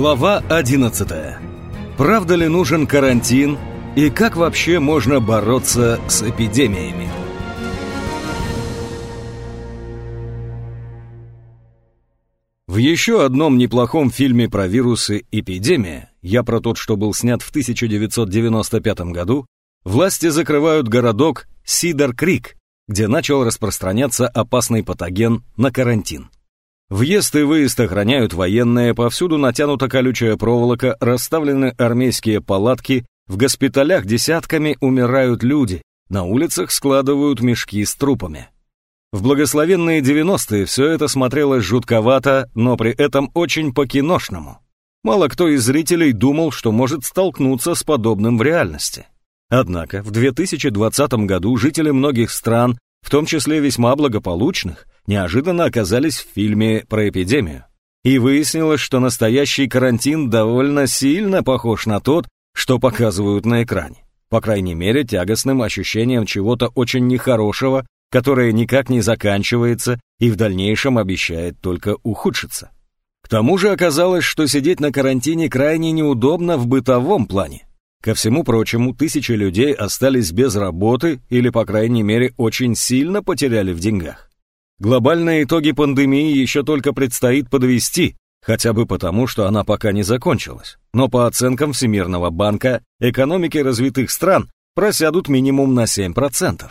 Глава 11. Правда ли нужен карантин и как вообще можно бороться с эпидемиями? В еще одном неплохом фильме про вирусы «Эпидемия», я про тот, что был снят в 1995 году, власти закрывают городок Сидар-Крик, где начал распространяться опасный патоген на карантин. Въезд и выезд охраняют военные, повсюду натянута колючая проволока, расставлены армейские палатки, в госпиталях десятками умирают люди, на улицах складывают мешки с трупами. В благословенные 90-е все это смотрелось жутковато, но при этом очень по-киношному. Мало кто из зрителей думал, что может столкнуться с подобным в реальности. Однако в 2020 году жители многих стран, в том числе весьма благополучных, неожиданно оказались в фильме про эпидемию. И выяснилось, что настоящий карантин довольно сильно похож на тот, что показывают на экране. По крайней мере, тягостным ощущением чего-то очень нехорошего, которое никак не заканчивается и в дальнейшем обещает только ухудшиться. К тому же оказалось, что сидеть на карантине крайне неудобно в бытовом плане. Ко всему прочему, тысячи людей остались без работы или, по крайней мере, очень сильно потеряли в деньгах. Глобальные итоги пандемии еще только предстоит подвести, хотя бы потому, что она пока не закончилась. Но по оценкам Всемирного банка, экономики развитых стран просядут минимум на 7%.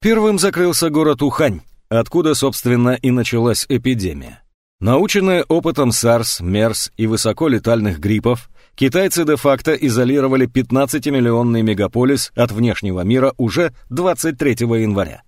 Первым закрылся город Ухань, откуда, собственно, и началась эпидемия. Наученные опытом SARS, MERS и высоколетальных гриппов, китайцы де-факто изолировали 15-миллионный мегаполис от внешнего мира уже 23 января.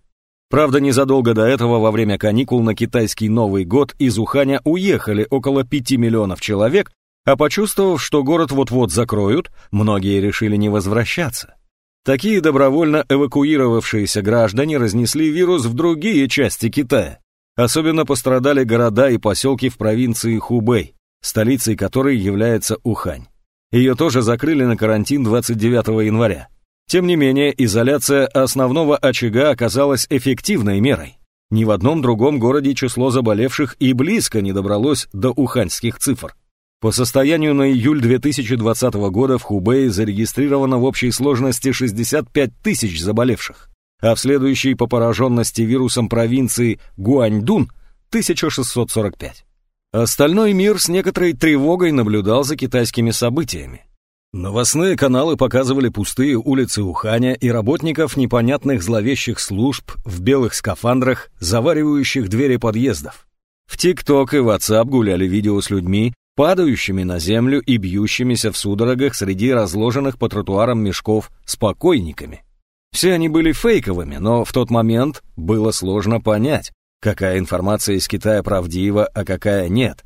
Правда, незадолго до этого, во время каникул на китайский Новый год, из Уханя уехали около 5 миллионов человек, а почувствовав, что город вот-вот закроют, многие решили не возвращаться. Такие добровольно эвакуировавшиеся граждане разнесли вирус в другие части Китая. Особенно пострадали города и поселки в провинции Хубэй, столицей которой является Ухань. Ее тоже закрыли на карантин 29 января. Тем не менее, изоляция основного очага оказалась эффективной мерой. Ни в одном другом городе число заболевших и близко не добралось до уханьских цифр. По состоянию на июль 2020 года в Хубее зарегистрировано в общей сложности 65 тысяч заболевших, а в следующей по пораженности вирусом провинции Гуаньдун – 1645. Остальной мир с некоторой тревогой наблюдал за китайскими событиями. Новостные каналы показывали пустые улицы Уханя и работников непонятных зловещих служб в белых скафандрах, заваривающих двери подъездов. В ТикТок и WhatsApp гуляли видео с людьми, падающими на землю и бьющимися в судорогах среди разложенных по тротуарам мешков с покойниками. Все они были фейковыми, но в тот момент было сложно понять, какая информация из Китая правдива, а какая нет.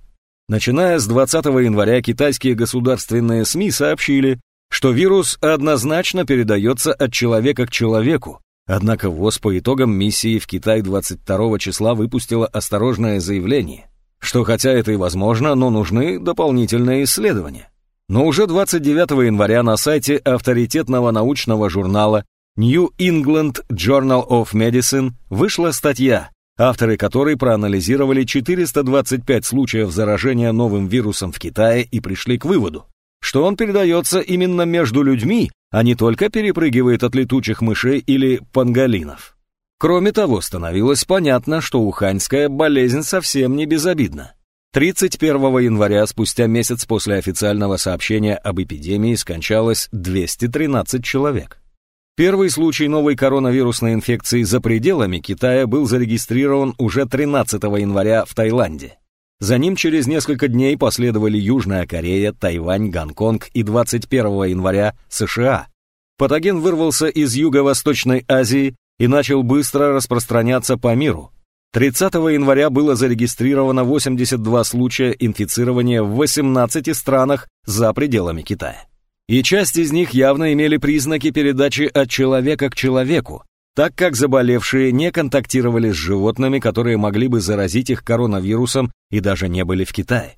Начиная с 20 января китайские государственные СМИ сообщили, что вирус однозначно передается от человека к человеку, однако ВОЗ по итогам миссии в Китай 22 числа выпустила осторожное заявление, что хотя это и возможно, но нужны дополнительные исследования. Но уже 29 января на сайте авторитетного научного журнала New England Journal of Medicine вышла статья, авторы которой проанализировали 425 случаев заражения новым вирусом в Китае и пришли к выводу, что он передается именно между людьми, а не только перепрыгивает от летучих мышей или панголинов. Кроме того, становилось понятно, что уханьская болезнь совсем не безобидна. 31 января, спустя месяц после официального сообщения об эпидемии, скончалось 213 человек. Первый случай новой коронавирусной инфекции за пределами Китая был зарегистрирован уже 13 января в Таиланде. За ним через несколько дней последовали Южная Корея, Тайвань, Гонконг и 21 января США. Патоген вырвался из Юго-Восточной Азии и начал быстро распространяться по миру. 30 января было зарегистрировано 82 случая инфицирования в 18 странах за пределами Китая и часть из них явно имели признаки передачи от человека к человеку, так как заболевшие не контактировали с животными, которые могли бы заразить их коронавирусом и даже не были в Китае.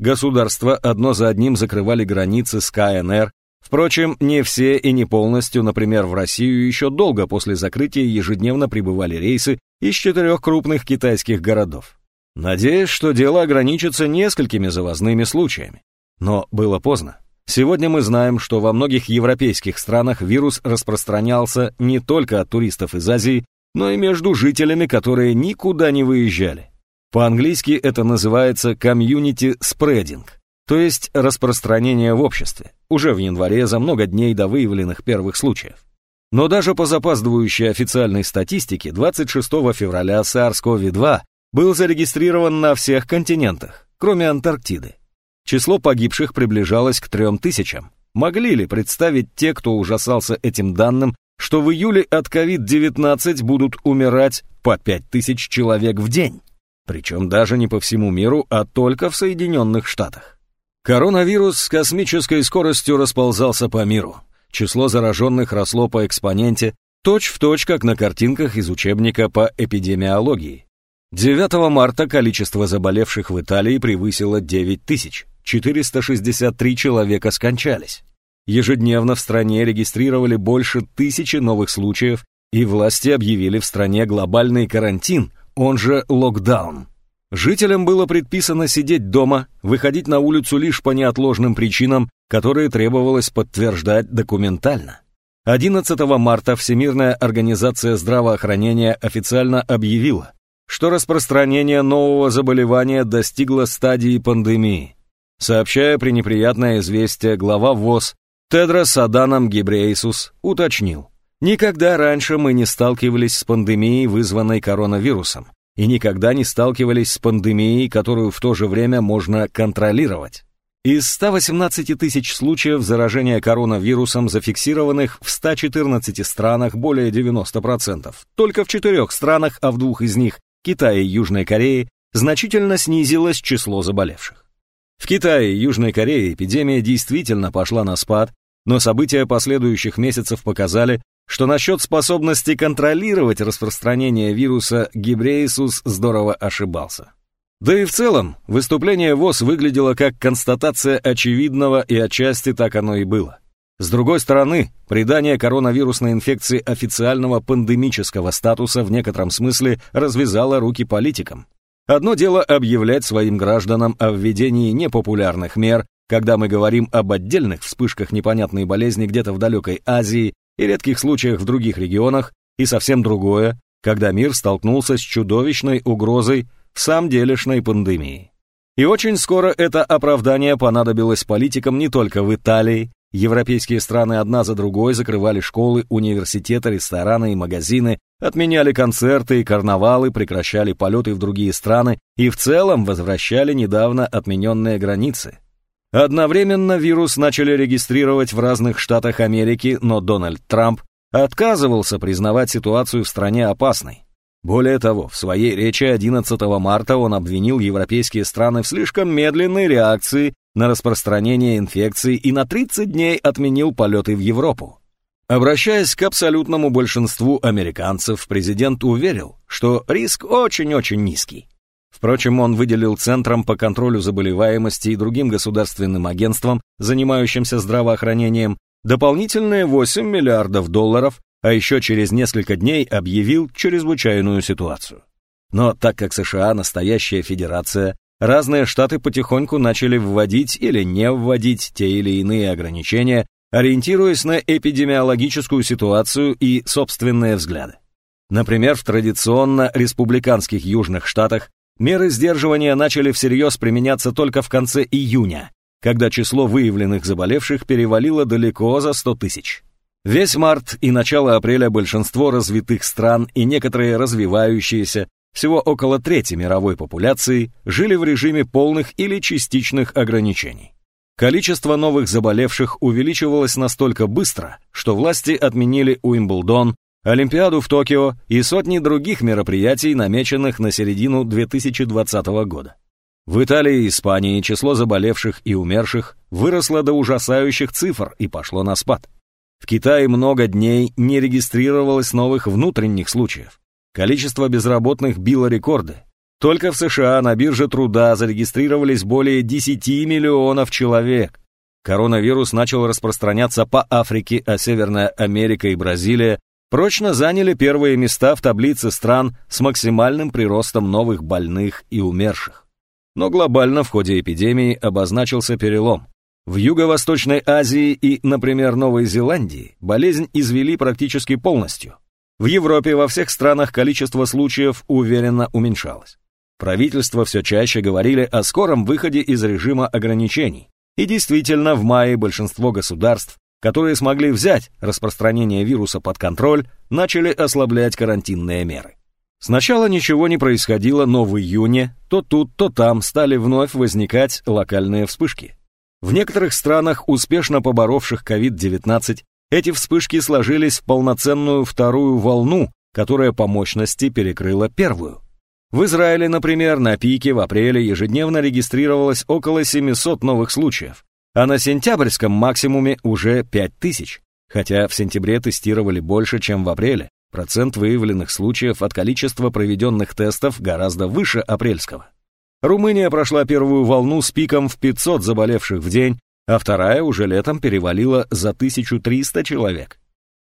Государства одно за одним закрывали границы с КНР, впрочем, не все и не полностью, например, в Россию еще долго после закрытия ежедневно прибывали рейсы из четырех крупных китайских городов. Надеюсь, что дело ограничится несколькими завозными случаями. Но было поздно. Сегодня мы знаем, что во многих европейских странах вирус распространялся не только от туристов из Азии, но и между жителями, которые никуда не выезжали. По-английски это называется community spreading, то есть распространение в обществе, уже в январе за много дней до выявленных первых случаев. Но даже по запаздывающей официальной статистике 26 февраля SARS-CoV-2 был зарегистрирован на всех континентах, кроме Антарктиды. Число погибших приближалось к трем тысячам. Могли ли представить те, кто ужасался этим данным, что в июле от COVID-19 будут умирать по 5000 человек в день? Причем даже не по всему миру, а только в Соединенных Штатах. Коронавирус с космической скоростью расползался по миру. Число зараженных росло по экспоненте, точь-в-точь, как на картинках из учебника по эпидемиологии. 9 марта количество заболевших в Италии превысило 9 тысяч. 463 человека скончались. Ежедневно в стране регистрировали больше тысячи новых случаев, и власти объявили в стране глобальный карантин, он же локдаун. Жителям было предписано сидеть дома, выходить на улицу лишь по неотложным причинам, которые требовалось подтверждать документально. 11 марта Всемирная организация здравоохранения официально объявила, что распространение нового заболевания достигло стадии пандемии. Сообщая пренеприятное известие, глава ВОЗ Тедрос Аданом Гибрейсус уточнил, «Никогда раньше мы не сталкивались с пандемией, вызванной коронавирусом, и никогда не сталкивались с пандемией, которую в то же время можно контролировать». Из 118 тысяч случаев заражения коронавирусом, зафиксированных в 114 странах более 90%, только в четырех странах, а в двух из них, Китае и Южной Корее, значительно снизилось число заболевших. В Китае и Южной Корее эпидемия действительно пошла на спад, но события последующих месяцев показали, что насчет способности контролировать распространение вируса Гибрейсус здорово ошибался. Да и в целом, выступление ВОЗ выглядело как констатация очевидного, и отчасти так оно и было. С другой стороны, придание коронавирусной инфекции официального пандемического статуса в некотором смысле развязало руки политикам. Одно дело объявлять своим гражданам о введении непопулярных мер, когда мы говорим об отдельных вспышках непонятной болезни где-то в далекой Азии и редких случаях в других регионах, и совсем другое, когда мир столкнулся с чудовищной угрозой в самом делешной пандемии. И очень скоро это оправдание понадобилось политикам не только в Италии, Европейские страны одна за другой закрывали школы, университеты, рестораны и магазины, отменяли концерты и карнавалы, прекращали полеты в другие страны и в целом возвращали недавно отмененные границы. Одновременно вирус начали регистрировать в разных штатах Америки, но Дональд Трамп отказывался признавать ситуацию в стране опасной. Более того, в своей речи 11 марта он обвинил европейские страны в слишком медленной реакции на распространение инфекции и на 30 дней отменил полеты в Европу. Обращаясь к абсолютному большинству американцев, президент уверил, что риск очень-очень низкий. Впрочем, он выделил Центрам по контролю заболеваемости и другим государственным агентствам, занимающимся здравоохранением, дополнительные 8 миллиардов долларов, а еще через несколько дней объявил чрезвычайную ситуацию. Но так как США настоящая федерация, разные штаты потихоньку начали вводить или не вводить те или иные ограничения, ориентируясь на эпидемиологическую ситуацию и собственные взгляды. Например, в традиционно республиканских южных штатах меры сдерживания начали всерьез применяться только в конце июня, когда число выявленных заболевших перевалило далеко за 100 тысяч. Весь март и начало апреля большинство развитых стран и некоторые развивающиеся всего около трети мировой популяции жили в режиме полных или частичных ограничений. Количество новых заболевших увеличивалось настолько быстро, что власти отменили Уимблдон, Олимпиаду в Токио и сотни других мероприятий, намеченных на середину 2020 года. В Италии и Испании число заболевших и умерших выросло до ужасающих цифр и пошло на спад. В Китае много дней не регистрировалось новых внутренних случаев. Количество безработных било рекорды. Только в США на бирже труда зарегистрировались более 10 миллионов человек. Коронавирус начал распространяться по Африке, а Северная Америка и Бразилия прочно заняли первые места в таблице стран с максимальным приростом новых больных и умерших. Но глобально в ходе эпидемии обозначился перелом. В Юго-Восточной Азии и, например, Новой Зеландии болезнь извели практически полностью. В Европе во всех странах количество случаев уверенно уменьшалось. Правительства все чаще говорили о скором выходе из режима ограничений. И действительно, в мае большинство государств, которые смогли взять распространение вируса под контроль, начали ослаблять карантинные меры. Сначала ничего не происходило, но в июне то тут, то там стали вновь возникать локальные вспышки. В некоторых странах, успешно поборовших COVID-19, эти вспышки сложились в полноценную вторую волну, которая по мощности перекрыла первую. В Израиле, например, на пике в апреле ежедневно регистрировалось около 700 новых случаев, а на сентябрьском максимуме уже 5000, хотя в сентябре тестировали больше, чем в апреле, Процент выявленных случаев от количества проведенных тестов гораздо выше апрельского. Румыния прошла первую волну с пиком в 500 заболевших в день, а вторая уже летом перевалила за 1300 человек.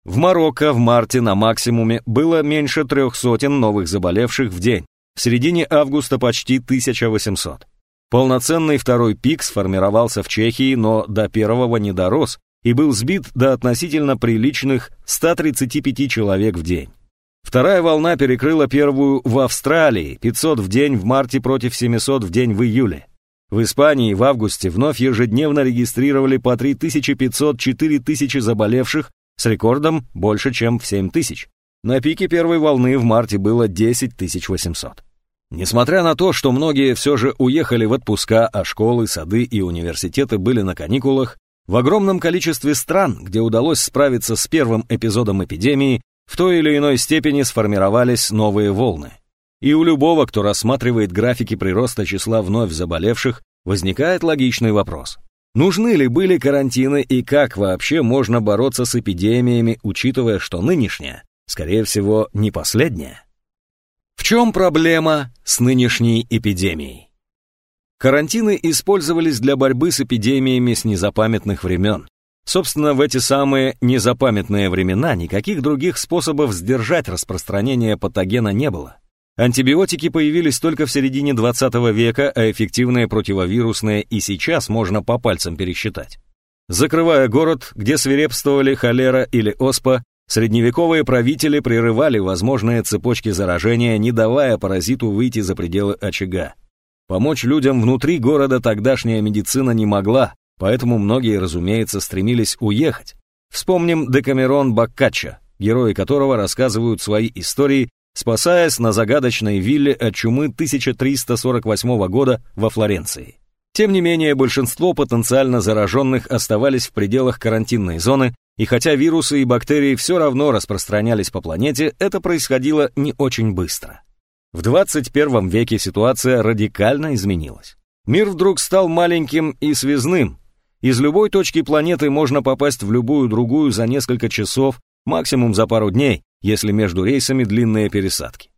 В Марокко в марте на максимуме было меньше трех сотен новых заболевших в день, в середине августа почти 1800. Полноценный второй пик сформировался в Чехии, но до первого не дорос, и был сбит до относительно приличных 135 человек в день. Вторая волна перекрыла первую в Австралии, 500 в день в марте против 700 в день в июле. В Испании в августе вновь ежедневно регистрировали по 3500-4000 заболевших с рекордом больше, чем в 7000. На пике первой волны в марте было 10 800. Несмотря на то, что многие все же уехали в отпуска, а школы, сады и университеты были на каникулах, в огромном количестве стран, где удалось справиться с первым эпизодом эпидемии, в той или иной степени сформировались новые волны. И у любого, кто рассматривает графики прироста числа вновь заболевших, возникает логичный вопрос. Нужны ли были карантины и как вообще можно бороться с эпидемиями, учитывая, что нынешняя, скорее всего, не последняя? В чем проблема с нынешней эпидемией? Карантины использовались для борьбы с эпидемиями с незапамятных времен. Собственно, в эти самые незапамятные времена никаких других способов сдержать распространение патогена не было. Антибиотики появились только в середине 20 века, а эффективные противовирусные и сейчас можно по пальцам пересчитать. Закрывая город, где свирепствовали холера или оспа, средневековые правители прерывали возможные цепочки заражения, не давая паразиту выйти за пределы очага. Помочь людям внутри города тогдашняя медицина не могла, поэтому многие, разумеется, стремились уехать. Вспомним Декамерон Баккаччо, герои которого рассказывают свои истории, спасаясь на загадочной вилле от чумы 1348 года во Флоренции. Тем не менее, большинство потенциально зараженных оставались в пределах карантинной зоны, и хотя вирусы и бактерии все равно распространялись по планете, это происходило не очень быстро. В 21 веке ситуация радикально изменилась. Мир вдруг стал маленьким и связным. Из любой точки планеты можно попасть в любую другую за несколько часов, максимум за пару дней, если между рейсами длинные пересадки.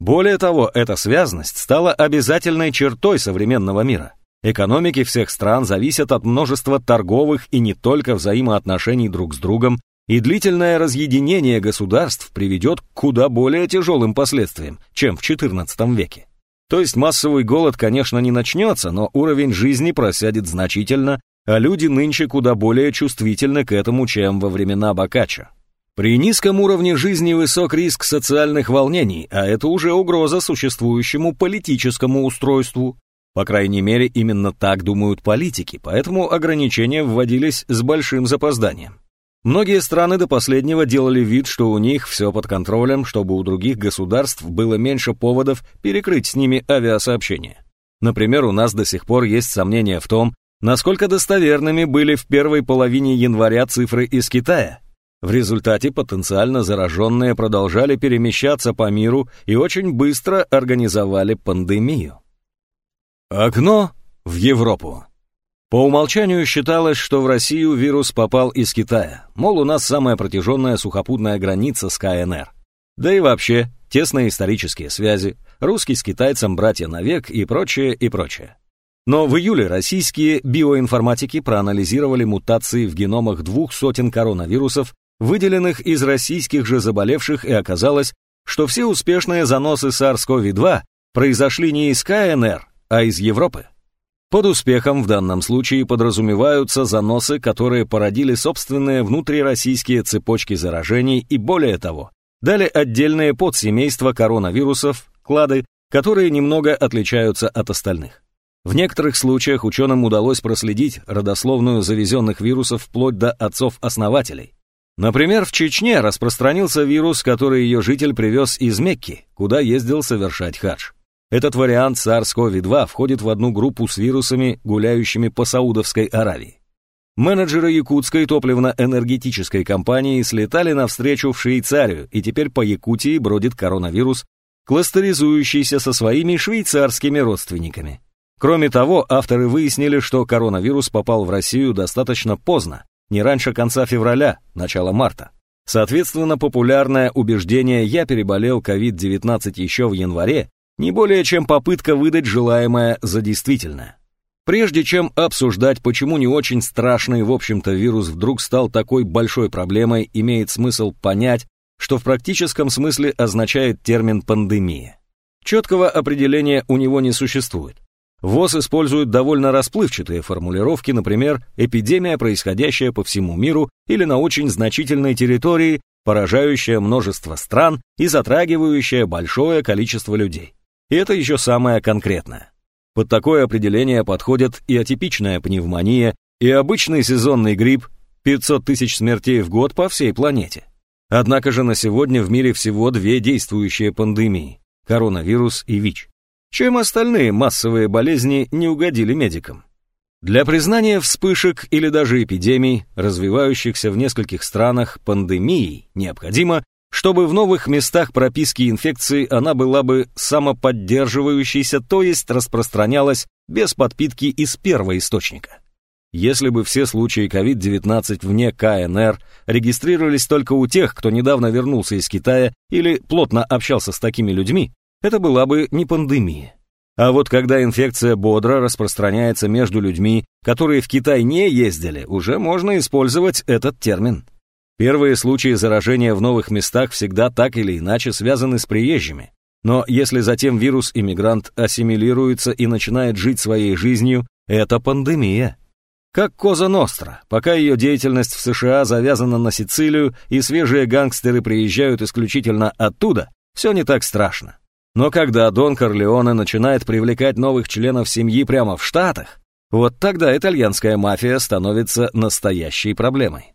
Более того, эта связность стала обязательной чертой современного мира. Экономики всех стран зависят от множества торговых и не только взаимоотношений друг с другом и длительное разъединение государств приведет к куда более тяжелым последствиям, чем в XIV веке. То есть массовый голод, конечно, не начнется, но уровень жизни просядет значительно, а люди нынче куда более чувствительны к этому, чем во времена Бокаччо. При низком уровне жизни высок риск социальных волнений, а это уже угроза существующему политическому устройству. По крайней мере, именно так думают политики, поэтому ограничения вводились с большим запозданием. Многие страны до последнего делали вид, что у них все под контролем, чтобы у других государств было меньше поводов перекрыть с ними авиасообщение. Например, у нас до сих пор есть сомнения в том, насколько достоверными были в первой половине января цифры из Китая. В результате потенциально зараженные продолжали перемещаться по миру и очень быстро организовали пандемию. Окно в Европу. По умолчанию считалось, что в Россию вирус попал из Китая, мол, у нас самая протяженная сухопутная граница с КНР. Да и вообще, тесные исторические связи, русский с китайцем братья навек и прочее, и прочее. Но в июле российские биоинформатики проанализировали мутации в геномах двух сотен коронавирусов, выделенных из российских же заболевших, и оказалось, что все успешные заносы SARS-CoV-2 произошли не из КНР, а из Европы. Под успехом в данном случае подразумеваются заносы, которые породили собственные внутрироссийские цепочки заражений и более того, дали отдельные подсемейства коронавирусов, клады, которые немного отличаются от остальных. В некоторых случаях ученым удалось проследить родословную завезенных вирусов вплоть до отцов-основателей. Например, в Чечне распространился вирус, который ее житель привез из Мекки, куда ездил совершать хадж. Этот вариант SARS-CoV-2 входит в одну группу с вирусами, гуляющими по Саудовской Аравии. Менеджеры якутской топливно-энергетической компании слетали навстречу в Швейцарию, и теперь по Якутии бродит коронавирус, кластеризующийся со своими швейцарскими родственниками. Кроме того, авторы выяснили, что коронавирус попал в Россию достаточно поздно, не раньше конца февраля, начала марта. Соответственно, популярное убеждение «я переболел COVID-19 еще в январе» не более чем попытка выдать желаемое за действительное. Прежде чем обсуждать, почему не очень страшный, в общем-то, вирус вдруг стал такой большой проблемой, имеет смысл понять, что в практическом смысле означает термин «пандемия». Четкого определения у него не существует. ВОЗ использует довольно расплывчатые формулировки, например, эпидемия, происходящая по всему миру или на очень значительной территории, поражающая множество стран и затрагивающая большое количество людей. И это еще самое конкретное. Под такое определение подходят и атипичная пневмония, и обычный сезонный грипп, 500 тысяч смертей в год по всей планете. Однако же на сегодня в мире всего две действующие пандемии – коронавирус и ВИЧ чем остальные массовые болезни не угодили медикам. Для признания вспышек или даже эпидемий, развивающихся в нескольких странах пандемией, необходимо, чтобы в новых местах прописки инфекции она была бы самоподдерживающейся, то есть распространялась без подпитки из первого источника. Если бы все случаи COVID-19 вне КНР регистрировались только у тех, кто недавно вернулся из Китая или плотно общался с такими людьми, это была бы не пандемия. А вот когда инфекция бодро распространяется между людьми, которые в Китай не ездили, уже можно использовать этот термин. Первые случаи заражения в новых местах всегда так или иначе связаны с приезжими. Но если затем вирус-иммигрант ассимилируется и начинает жить своей жизнью, это пандемия. Как Коза Ностра, пока ее деятельность в США завязана на Сицилию и свежие гангстеры приезжают исключительно оттуда, все не так страшно. Но когда Дон Корлеоне начинает привлекать новых членов семьи прямо в Штатах, вот тогда итальянская мафия становится настоящей проблемой.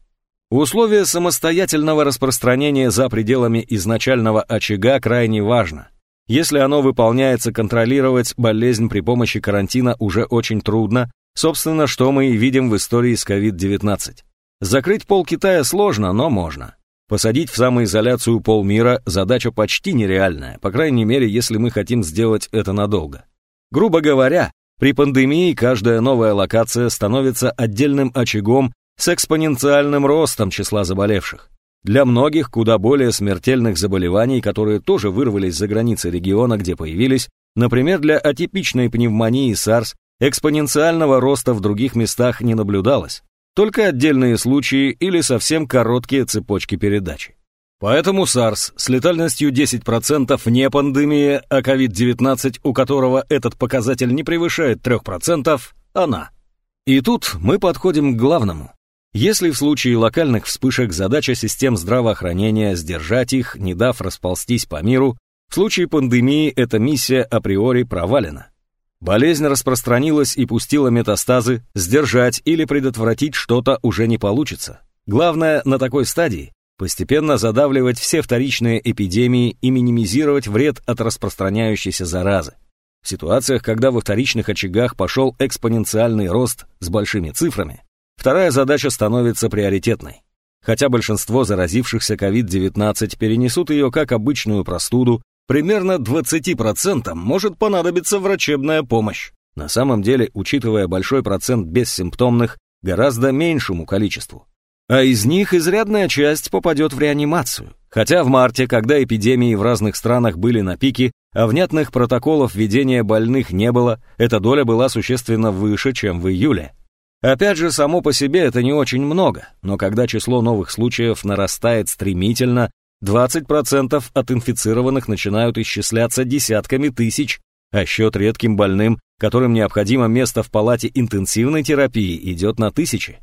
Условие самостоятельного распространения за пределами изначального очага крайне важно. Если оно выполняется, контролировать болезнь при помощи карантина уже очень трудно, собственно, что мы и видим в истории с COVID-19. Закрыть пол Китая сложно, но можно. Посадить в самоизоляцию полмира – задача почти нереальная, по крайней мере, если мы хотим сделать это надолго. Грубо говоря, при пандемии каждая новая локация становится отдельным очагом с экспоненциальным ростом числа заболевших. Для многих куда более смертельных заболеваний, которые тоже вырвались за границы региона, где появились, например, для атипичной пневмонии SARS, экспоненциального роста в других местах не наблюдалось только отдельные случаи или совсем короткие цепочки передачи. Поэтому SARS с летальностью 10% не пандемия, а COVID-19, у которого этот показатель не превышает 3%, она. И тут мы подходим к главному. Если в случае локальных вспышек задача систем здравоохранения сдержать их, не дав расползтись по миру, в случае пандемии эта миссия априори провалена. Болезнь распространилась и пустила метастазы, сдержать или предотвратить что-то уже не получится. Главное на такой стадии постепенно задавливать все вторичные эпидемии и минимизировать вред от распространяющейся заразы. В ситуациях, когда во вторичных очагах пошел экспоненциальный рост с большими цифрами, вторая задача становится приоритетной. Хотя большинство заразившихся COVID-19 перенесут ее как обычную простуду примерно 20% может понадобиться врачебная помощь. На самом деле, учитывая большой процент бессимптомных, гораздо меньшему количеству. А из них изрядная часть попадет в реанимацию. Хотя в марте, когда эпидемии в разных странах были на пике, а внятных протоколов ведения больных не было, эта доля была существенно выше, чем в июле. Опять же, само по себе это не очень много, но когда число новых случаев нарастает стремительно, 20% от инфицированных начинают исчисляться десятками тысяч, а счет редким больным которым необходимо место в палате интенсивной терапии, идет на тысячи.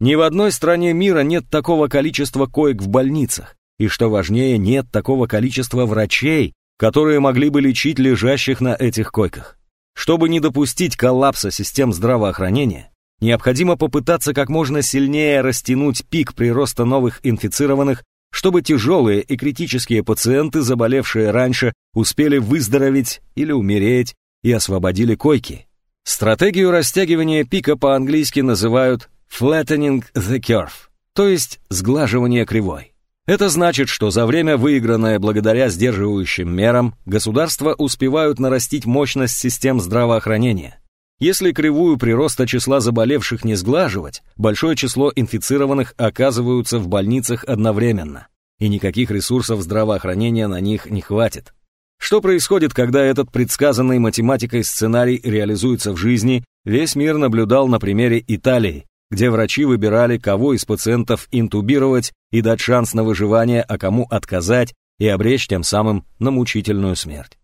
Ни в одной стране мира нет такого количества коек в больницах, и, что важнее, нет такого количества врачей, которые могли бы лечить лежащих на этих койках. Чтобы не допустить коллапса систем здравоохранения, необходимо попытаться как можно сильнее растянуть пик прироста новых инфицированных, чтобы тяжелые и критические пациенты, заболевшие раньше, успели выздороветь или умереть и освободили койки. Стратегию растягивания пика по-английски называют flattening the curve, то есть сглаживание кривой. Это значит, что за время, выигранное благодаря сдерживающим мерам, государства успевают нарастить мощность систем здравоохранения. Если кривую прироста числа заболевших не сглаживать, большое число инфицированных оказываются в больницах одновременно, и никаких ресурсов здравоохранения на них не хватит. Что происходит, когда этот предсказанный математикой сценарий реализуется в жизни, весь мир наблюдал на примере Италии, где врачи выбирали, кого из пациентов интубировать и дать шанс на выживание, а кому отказать и обречь тем самым на мучительную смерть.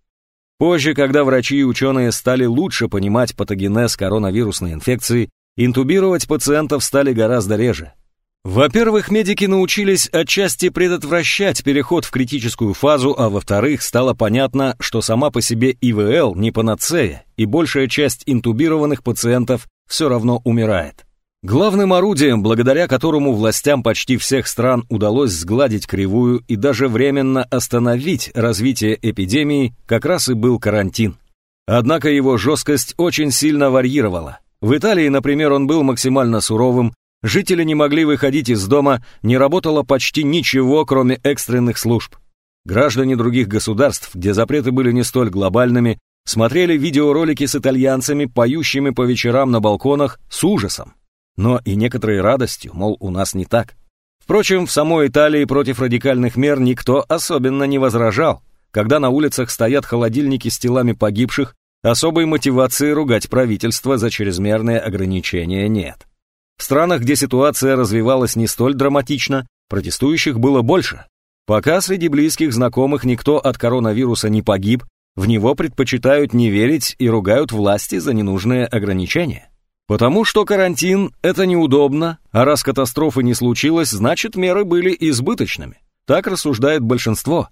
Позже, когда врачи и ученые стали лучше понимать патогенез коронавирусной инфекции, интубировать пациентов стали гораздо реже. Во-первых, медики научились отчасти предотвращать переход в критическую фазу, а во-вторых, стало понятно, что сама по себе ИВЛ не панацея, и большая часть интубированных пациентов все равно умирает. Главным орудием, благодаря которому властям почти всех стран удалось сгладить кривую и даже временно остановить развитие эпидемии, как раз и был карантин. Однако его жесткость очень сильно варьировала. В Италии, например, он был максимально суровым, жители не могли выходить из дома, не работало почти ничего, кроме экстренных служб. Граждане других государств, где запреты были не столь глобальными, смотрели видеоролики с итальянцами, поющими по вечерам на балконах, с ужасом но и некоторой радостью, мол, у нас не так. Впрочем, в самой Италии против радикальных мер никто особенно не возражал. Когда на улицах стоят холодильники с телами погибших, особой мотивации ругать правительство за чрезмерные ограничения нет. В странах, где ситуация развивалась не столь драматично, протестующих было больше. Пока среди близких знакомых никто от коронавируса не погиб, в него предпочитают не верить и ругают власти за ненужные ограничения. Потому что карантин – это неудобно, а раз катастрофы не случилось, значит меры были избыточными. Так рассуждает большинство.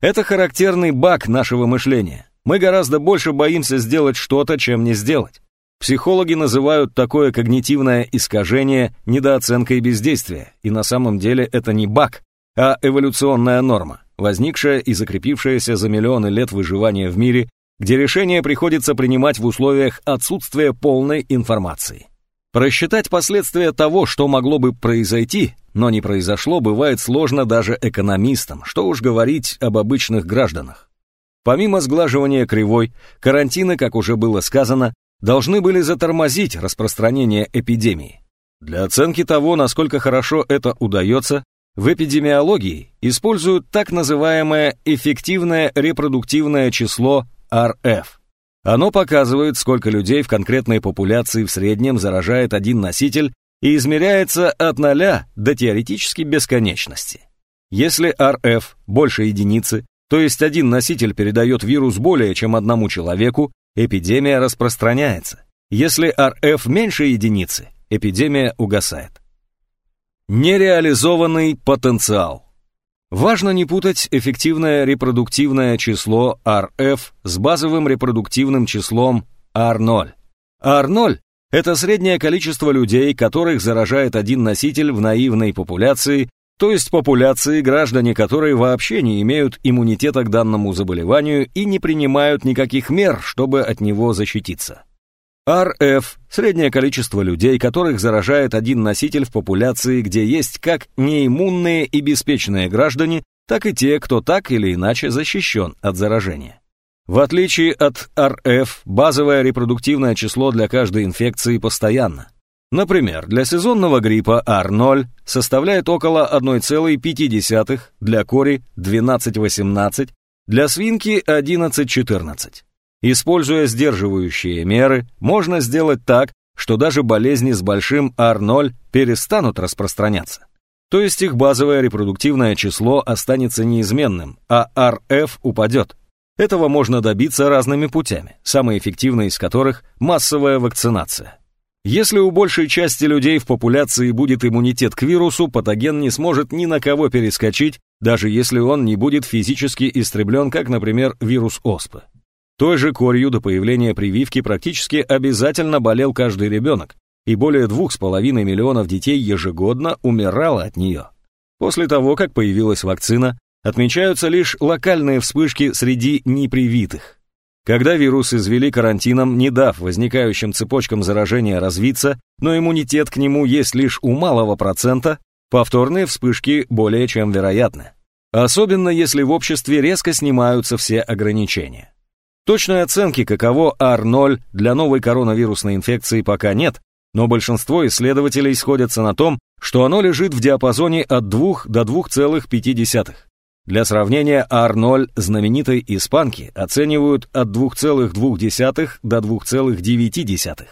Это характерный баг нашего мышления. Мы гораздо больше боимся сделать что-то, чем не сделать. Психологи называют такое когнитивное искажение недооценкой бездействия, и на самом деле это не баг, а эволюционная норма, возникшая и закрепившаяся за миллионы лет выживания в мире где решение приходится принимать в условиях отсутствия полной информации. Просчитать последствия того, что могло бы произойти, но не произошло, бывает сложно даже экономистам, что уж говорить об обычных гражданах. Помимо сглаживания кривой, карантины, как уже было сказано, должны были затормозить распространение эпидемии. Для оценки того, насколько хорошо это удается, в эпидемиологии используют так называемое эффективное репродуктивное число RF. Оно показывает, сколько людей в конкретной популяции в среднем заражает один носитель и измеряется от нуля до теоретически бесконечности. Если RF больше единицы, то есть один носитель передает вирус более чем одному человеку, эпидемия распространяется. Если RF меньше единицы, эпидемия угасает. Нереализованный потенциал. Важно не путать эффективное репродуктивное число RF с базовым репродуктивным числом R0. R0 – это среднее количество людей, которых заражает один носитель в наивной популяции, то есть популяции, граждане которой вообще не имеют иммунитета к данному заболеванию и не принимают никаких мер, чтобы от него защититься. RF – среднее количество людей, которых заражает один носитель в популяции, где есть как неиммунные и беспечные граждане, так и те, кто так или иначе защищен от заражения. В отличие от RF, базовое репродуктивное число для каждой инфекции постоянно. Например, для сезонного гриппа R0 составляет около 1,5, для кори 12-18, для свинки 11-14. Используя сдерживающие меры, можно сделать так, что даже болезни с большим R0 перестанут распространяться. То есть их базовое репродуктивное число останется неизменным, а RF упадет. Этого можно добиться разными путями, самый эффективный из которых – массовая вакцинация. Если у большей части людей в популяции будет иммунитет к вирусу, патоген не сможет ни на кого перескочить, даже если он не будет физически истреблен, как, например, вирус оспы. Той же корью до появления прививки практически обязательно болел каждый ребенок, и более двух с половиной миллионов детей ежегодно умирало от нее. После того, как появилась вакцина, отмечаются лишь локальные вспышки среди непривитых. Когда вирус извели карантином, не дав возникающим цепочкам заражения развиться, но иммунитет к нему есть лишь у малого процента, повторные вспышки более чем вероятны. Особенно если в обществе резко снимаются все ограничения. Точной оценки, каково R0 для новой коронавирусной инфекции пока нет, но большинство исследователей сходятся на том, что оно лежит в диапазоне от 2 до 2,5. Для сравнения, R0 знаменитой испанки оценивают от 2,2 до 2,9.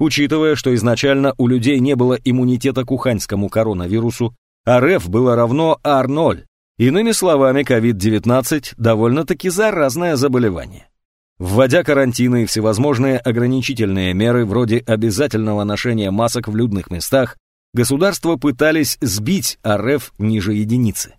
Учитывая, что изначально у людей не было иммунитета к уханьскому коронавирусу, РФ было равно R0. Иными словами, COVID-19 довольно-таки заразное заболевание. Вводя карантины и всевозможные ограничительные меры вроде обязательного ношения масок в людных местах, государства пытались сбить РФ ниже единицы.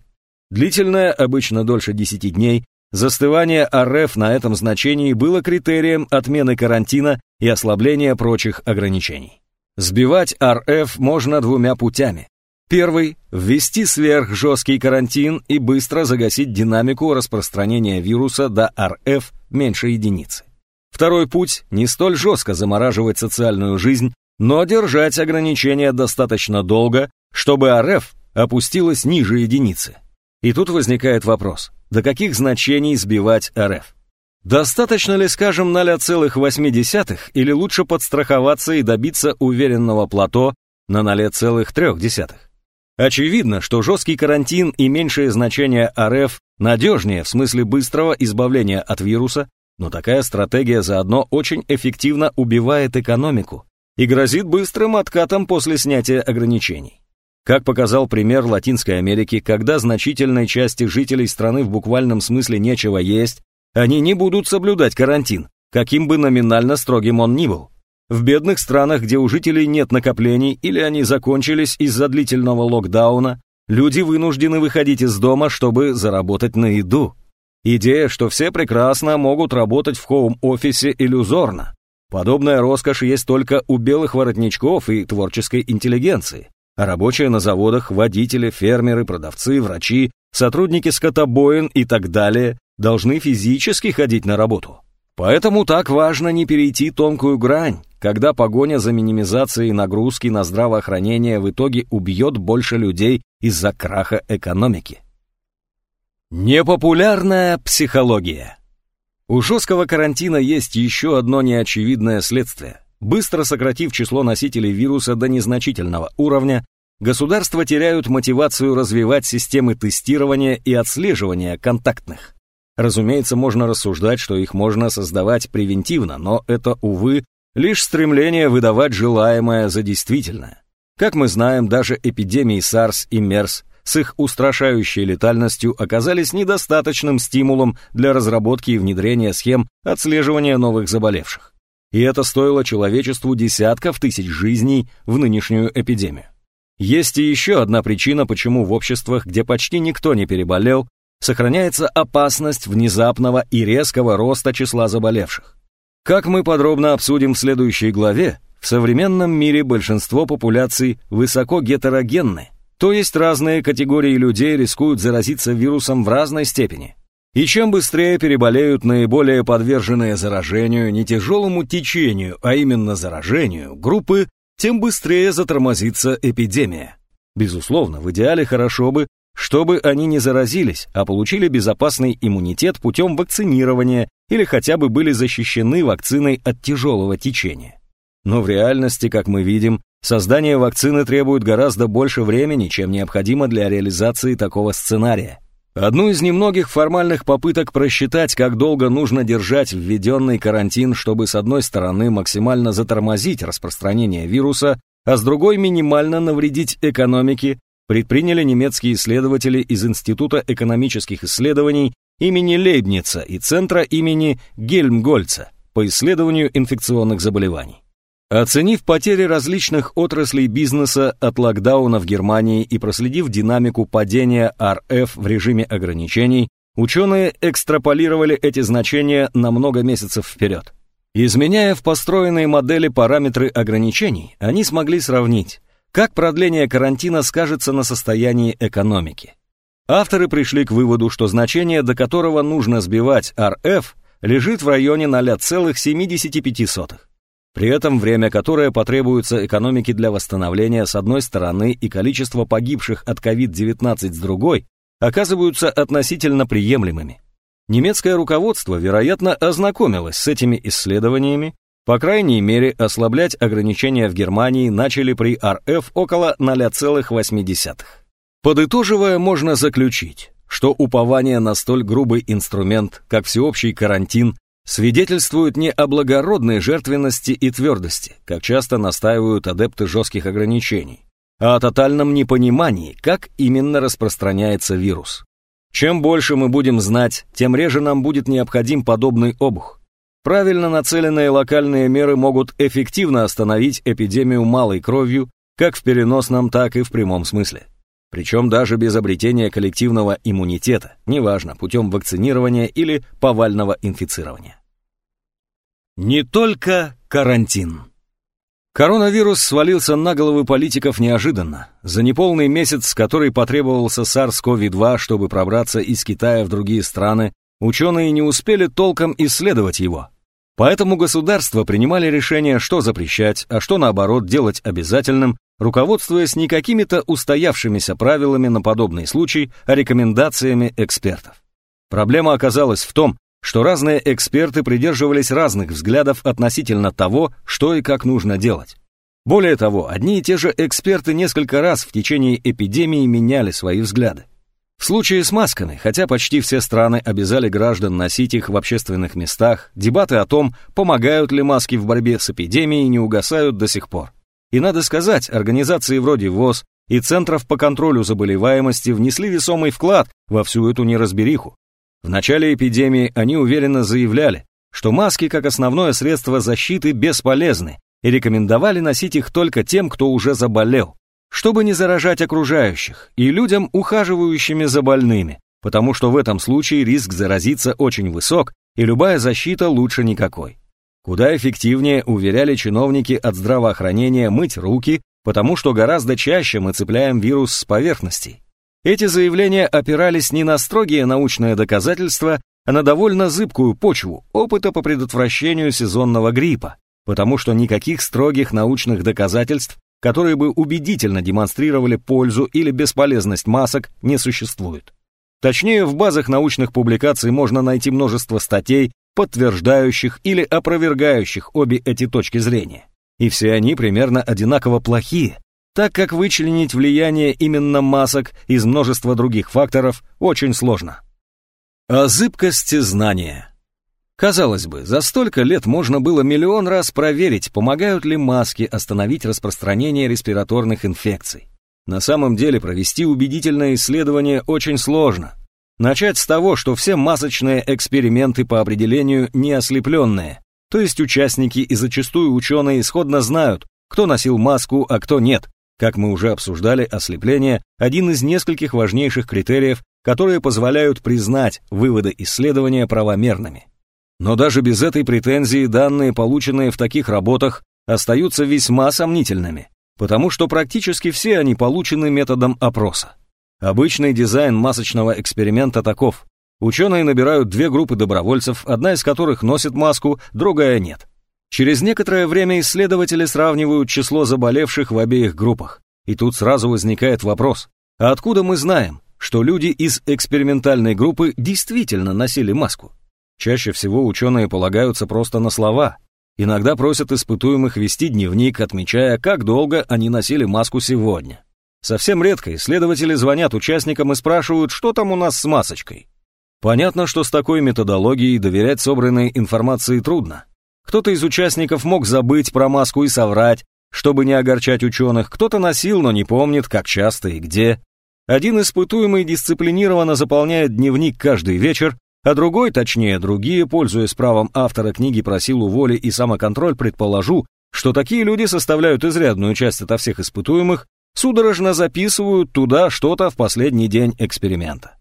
Длительное, обычно дольше 10 дней, застывание РФ на этом значении было критерием отмены карантина и ослабления прочих ограничений. Сбивать РФ можно двумя путями. Первый – ввести сверхжесткий карантин и быстро загасить динамику распространения вируса до РФ меньше единицы. Второй путь – не столь жестко замораживать социальную жизнь, но держать ограничения достаточно долго, чтобы РФ опустилась ниже единицы. И тут возникает вопрос, до каких значений сбивать РФ? Достаточно ли, скажем, 0,8 или лучше подстраховаться и добиться уверенного плато на 0,3? Очевидно, что жесткий карантин и меньшее значение РФ надежнее в смысле быстрого избавления от вируса, но такая стратегия заодно очень эффективно убивает экономику и грозит быстрым откатом после снятия ограничений. Как показал пример Латинской Америки, когда значительной части жителей страны в буквальном смысле нечего есть, они не будут соблюдать карантин, каким бы номинально строгим он ни был. В бедных странах, где у жителей нет накоплений или они закончились из-за длительного локдауна, люди вынуждены выходить из дома, чтобы заработать на еду. Идея, что все прекрасно могут работать в хоум-офисе иллюзорна. Подобная роскошь есть только у белых воротничков и творческой интеллигенции. Рабочие на заводах, водители, фермеры, продавцы, врачи, сотрудники скотобоин и так далее должны физически ходить на работу. Поэтому так важно не перейти тонкую грань, когда погоня за минимизацией нагрузки на здравоохранение в итоге убьет больше людей из-за краха экономики. Непопулярная психология. У жесткого карантина есть еще одно неочевидное следствие. Быстро сократив число носителей вируса до незначительного уровня, государства теряют мотивацию развивать системы тестирования и отслеживания контактных. Разумеется, можно рассуждать, что их можно создавать превентивно, но это, увы, лишь стремление выдавать желаемое за действительное. Как мы знаем, даже эпидемии SARS и MERS с их устрашающей летальностью оказались недостаточным стимулом для разработки и внедрения схем отслеживания новых заболевших. И это стоило человечеству десятков тысяч жизней в нынешнюю эпидемию. Есть и еще одна причина, почему в обществах, где почти никто не переболел, сохраняется опасность внезапного и резкого роста числа заболевших. Как мы подробно обсудим в следующей главе, в современном мире большинство популяций высоко гетерогенны, то есть разные категории людей рискуют заразиться вирусом в разной степени. И чем быстрее переболеют наиболее подверженные заражению, не тяжелому течению, а именно заражению, группы, тем быстрее затормозится эпидемия. Безусловно, в идеале хорошо бы, чтобы они не заразились, а получили безопасный иммунитет путем вакцинирования или хотя бы были защищены вакциной от тяжелого течения. Но в реальности, как мы видим, создание вакцины требует гораздо больше времени, чем необходимо для реализации такого сценария. Одну из немногих формальных попыток просчитать, как долго нужно держать введенный карантин, чтобы с одной стороны максимально затормозить распространение вируса, а с другой минимально навредить экономике, предприняли немецкие исследователи из Института экономических исследований имени Лейбница и Центра имени Гельмгольца по исследованию инфекционных заболеваний. Оценив потери различных отраслей бизнеса от локдауна в Германии и проследив динамику падения РФ в режиме ограничений, ученые экстраполировали эти значения на много месяцев вперед. Изменяя в построенной модели параметры ограничений, они смогли сравнить, как продление карантина скажется на состоянии экономики. Авторы пришли к выводу, что значение, до которого нужно сбивать РФ, лежит в районе 0,75. При этом время, которое потребуется экономике для восстановления с одной стороны и количество погибших от COVID-19 с другой, оказываются относительно приемлемыми. Немецкое руководство, вероятно, ознакомилось с этими исследованиями, по крайней мере, ослаблять ограничения в Германии начали при РФ около 0,8. Подытоживая, можно заключить, что упование на столь грубый инструмент, как всеобщий карантин, свидетельствует не о благородной жертвенности и твердости, как часто настаивают адепты жестких ограничений, а о тотальном непонимании, как именно распространяется вирус. Чем больше мы будем знать, тем реже нам будет необходим подобный обух. Правильно нацеленные локальные меры могут эффективно остановить эпидемию малой кровью, как в переносном, так и в прямом смысле. Причем даже без обретения коллективного иммунитета, неважно, путем вакцинирования или повального инфицирования. Не только карантин. Коронавирус свалился на головы политиков неожиданно. За неполный месяц, который потребовался SARS-CoV-2, чтобы пробраться из Китая в другие страны, ученые не успели толком исследовать его. Поэтому государства принимали решение, что запрещать, а что наоборот делать обязательным, руководствуясь не какими-то устоявшимися правилами на подобный случай, а рекомендациями экспертов. Проблема оказалась в том, что разные эксперты придерживались разных взглядов относительно того, что и как нужно делать. Более того, одни и те же эксперты несколько раз в течение эпидемии меняли свои взгляды. В случае с масками, хотя почти все страны обязали граждан носить их в общественных местах, дебаты о том, помогают ли маски в борьбе с эпидемией, не угасают до сих пор. И надо сказать, организации вроде ВОЗ и Центров по контролю заболеваемости внесли весомый вклад во всю эту неразбериху. В начале эпидемии они уверенно заявляли, что маски как основное средство защиты бесполезны и рекомендовали носить их только тем, кто уже заболел, чтобы не заражать окружающих и людям, ухаживающими за больными, потому что в этом случае риск заразиться очень высок и любая защита лучше никакой. Куда эффективнее, уверяли чиновники от здравоохранения, мыть руки, потому что гораздо чаще мы цепляем вирус с поверхностей. Эти заявления опирались не на строгие научные доказательства, а на довольно зыбкую почву опыта по предотвращению сезонного гриппа, потому что никаких строгих научных доказательств, которые бы убедительно демонстрировали пользу или бесполезность масок, не существует. Точнее, в базах научных публикаций можно найти множество статей, подтверждающих или опровергающих обе эти точки зрения. И все они примерно одинаково плохие, так как вычленить влияние именно масок из множества других факторов очень сложно. О зыбкости знания. Казалось бы, за столько лет можно было миллион раз проверить, помогают ли маски остановить распространение респираторных инфекций. На самом деле провести убедительное исследование очень сложно. Начать с того, что все масочные эксперименты по определению не ослепленные, то есть участники и зачастую ученые исходно знают, кто носил маску, а кто нет, как мы уже обсуждали, ослепление – один из нескольких важнейших критериев, которые позволяют признать выводы исследования правомерными. Но даже без этой претензии данные, полученные в таких работах, остаются весьма сомнительными, потому что практически все они получены методом опроса. Обычный дизайн масочного эксперимента таков. Ученые набирают две группы добровольцев, одна из которых носит маску, другая нет. Через некоторое время исследователи сравнивают число заболевших в обеих группах. И тут сразу возникает вопрос, а откуда мы знаем, что люди из экспериментальной группы действительно носили маску? Чаще всего ученые полагаются просто на слова. Иногда просят испытуемых вести дневник, отмечая, как долго они носили маску сегодня. Совсем редко исследователи звонят участникам и спрашивают, что там у нас с масочкой. Понятно, что с такой методологией доверять собранной информации трудно. Кто-то из участников мог забыть про маску и соврать, чтобы не огорчать ученых, кто-то носил, но не помнит, как часто и где. Один испытуемый дисциплинированно заполняет дневник каждый вечер, а другой, точнее другие, пользуясь правом автора книги про силу воли и самоконтроль, предположу, что такие люди составляют изрядную часть ото всех испытуемых, судорожно записывают туда что-то в последний день эксперимента.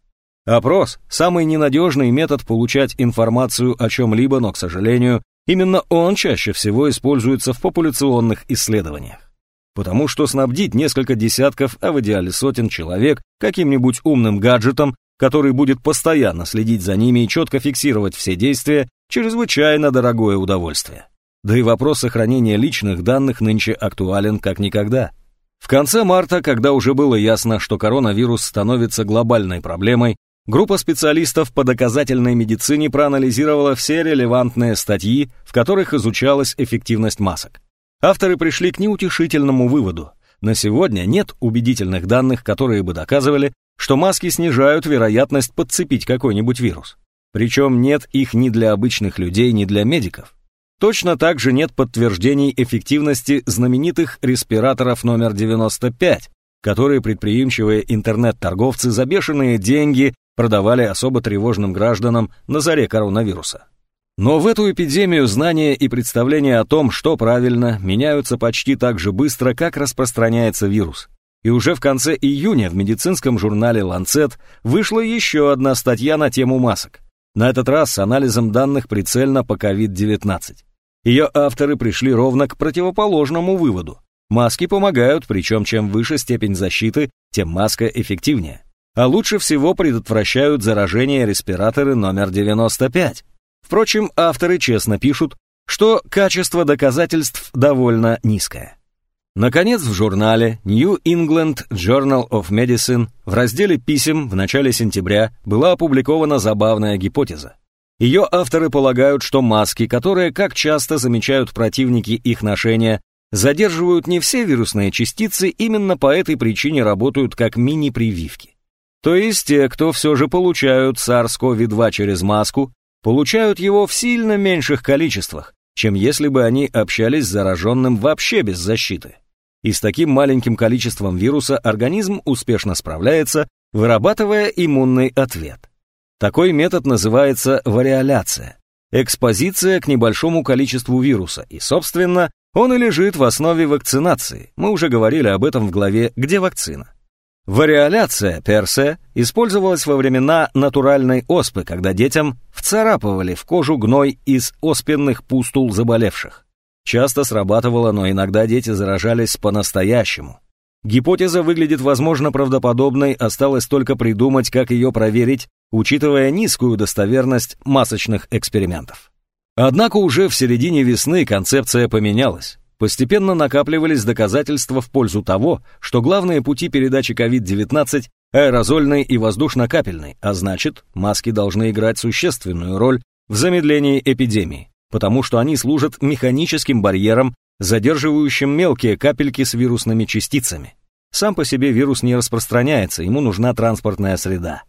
Опрос – самый ненадежный метод получать информацию о чем-либо, но, к сожалению, именно он чаще всего используется в популяционных исследованиях. Потому что снабдить несколько десятков, а в идеале сотен человек каким-нибудь умным гаджетом, который будет постоянно следить за ними и четко фиксировать все действия, чрезвычайно дорогое удовольствие. Да и вопрос сохранения личных данных нынче актуален как никогда. В конце марта, когда уже было ясно, что коронавирус становится глобальной проблемой, группа специалистов по доказательной медицине проанализировала все релевантные статьи, в которых изучалась эффективность масок. Авторы пришли к неутешительному выводу. На сегодня нет убедительных данных, которые бы доказывали, что маски снижают вероятность подцепить какой-нибудь вирус. Причем нет их ни для обычных людей, ни для медиков. Точно так же нет подтверждений эффективности знаменитых респираторов номер 95, которые предприимчивые интернет-торговцы за бешеные деньги продавали особо тревожным гражданам на заре коронавируса. Но в эту эпидемию знания и представления о том, что правильно, меняются почти так же быстро, как распространяется вирус. И уже в конце июня в медицинском журнале Lancet вышла еще одна статья на тему масок. На этот раз с анализом данных прицельно по COVID-19. Ее авторы пришли ровно к противоположному выводу. Маски помогают, причем чем выше степень защиты, тем маска эффективнее. А лучше всего предотвращают заражение респираторы номер 95. Впрочем, авторы честно пишут, что качество доказательств довольно низкое. Наконец, в журнале New England Journal of Medicine в разделе писем в начале сентября была опубликована забавная гипотеза. Ее авторы полагают, что маски, которые, как часто замечают противники их ношения, задерживают не все вирусные частицы, именно по этой причине работают как мини-прививки. То есть те, кто все же получают SARS-CoV-2 через маску, получают его в сильно меньших количествах, чем если бы они общались с зараженным вообще без защиты. И с таким маленьким количеством вируса организм успешно справляется, вырабатывая иммунный ответ. Такой метод называется вариоляция, экспозиция к небольшому количеству вируса, и, собственно, он и лежит в основе вакцинации. Мы уже говорили об этом в главе «Где вакцина?». Вариоляция персе использовалась во времена натуральной оспы, когда детям вцарапывали в кожу гной из оспенных пустул заболевших. Часто срабатывало, но иногда дети заражались по-настоящему. Гипотеза выглядит, возможно, правдоподобной, осталось только придумать, как ее проверить, учитывая низкую достоверность масочных экспериментов. Однако уже в середине весны концепция поменялась. Постепенно накапливались доказательства в пользу того, что главные пути передачи COVID-19 аэрозольный и воздушно-капельный, а значит, маски должны играть существенную роль в замедлении эпидемии, потому что они служат механическим барьером, задерживающим мелкие капельки с вирусными частицами. Сам по себе вирус не распространяется, ему нужна транспортная среда.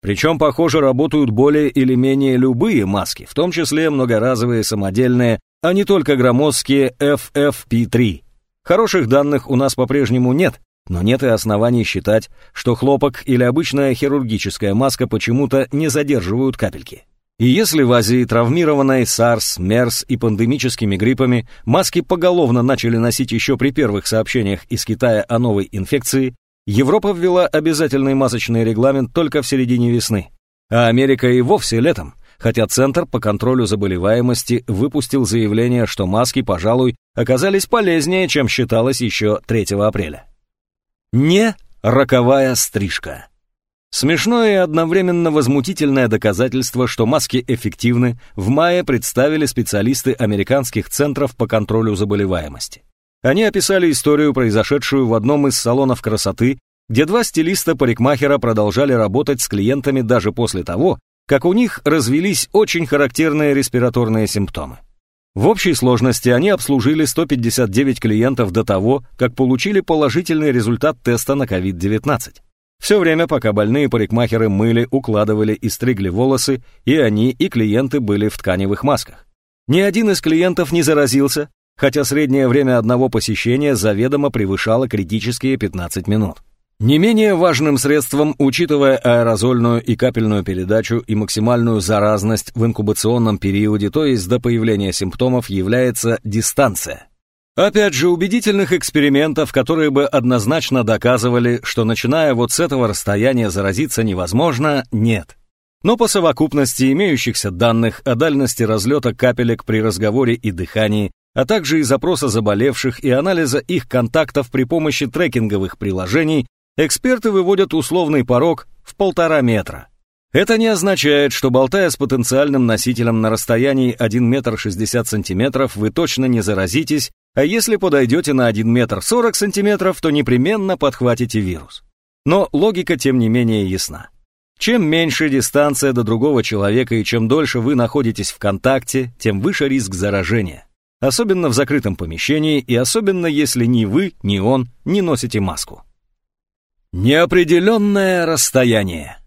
Причем, похоже, работают более или менее любые маски, в том числе многоразовые самодельные а не только громоздкие FFP3. Хороших данных у нас по-прежнему нет, но нет и оснований считать, что хлопок или обычная хирургическая маска почему-то не задерживают капельки. И если в Азии травмированной SARS, MERS и пандемическими гриппами маски поголовно начали носить еще при первых сообщениях из Китая о новой инфекции, Европа ввела обязательный масочный регламент только в середине весны, а Америка и вовсе летом – хотя Центр по контролю заболеваемости выпустил заявление, что маски, пожалуй, оказались полезнее, чем считалось еще 3 апреля. Не роковая стрижка. Смешное и одновременно возмутительное доказательство, что маски эффективны, в мае представили специалисты американских центров по контролю заболеваемости. Они описали историю, произошедшую в одном из салонов красоты, где два стилиста-парикмахера продолжали работать с клиентами даже после того, как у них развелись очень характерные респираторные симптомы. В общей сложности они обслужили 159 клиентов до того, как получили положительный результат теста на COVID-19. Все время, пока больные парикмахеры мыли, укладывали и стригли волосы, и они, и клиенты были в тканевых масках. Ни один из клиентов не заразился, хотя среднее время одного посещения заведомо превышало критические 15 минут. Не менее важным средством, учитывая аэрозольную и капельную передачу и максимальную заразность в инкубационном периоде, то есть до появления симптомов, является дистанция. Опять же, убедительных экспериментов, которые бы однозначно доказывали, что начиная вот с этого расстояния заразиться невозможно, нет. Но по совокупности имеющихся данных о дальности разлета капелек при разговоре и дыхании, а также и запроса заболевших и анализа их контактов при помощи трекинговых приложений, эксперты выводят условный порог в полтора метра. Это не означает, что болтая с потенциальным носителем на расстоянии 1 метр 60 сантиметров, вы точно не заразитесь а если подойдете на 1 метр 40 сантиметров, то непременно подхватите вирус. Но логика, тем не менее, ясна. Чем меньше дистанция до другого человека и чем дольше вы находитесь в контакте, тем выше риск заражения. Особенно в закрытом помещении и особенно если ни вы, ни он не носите маску. Неопределенное расстояние.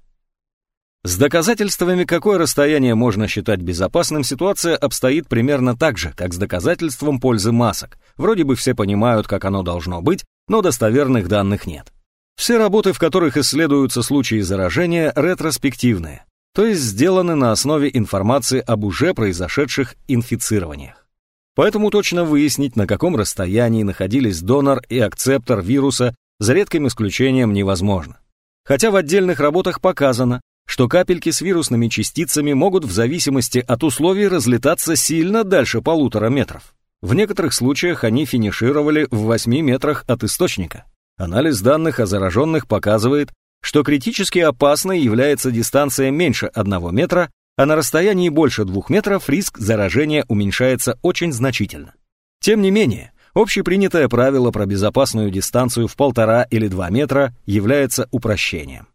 С доказательствами, какое расстояние можно считать безопасным, ситуация обстоит примерно так же, как с доказательством пользы масок. Вроде бы все понимают, как оно должно быть, но достоверных данных нет. Все работы, в которых исследуются случаи заражения, ретроспективные, то есть сделаны на основе информации об уже произошедших инфицированиях. Поэтому точно выяснить, на каком расстоянии находились донор и акцептор вируса, за редким исключением невозможно. Хотя в отдельных работах показано, что капельки с вирусными частицами могут в зависимости от условий разлетаться сильно дальше полутора метров. В некоторых случаях они финишировали в 8 метрах от источника. Анализ данных о зараженных показывает, что критически опасной является дистанция меньше 1 метра, а на расстоянии больше 2 метров риск заражения уменьшается очень значительно. Тем не менее, общепринятое правило про безопасную дистанцию в полтора или 2 метра является упрощением.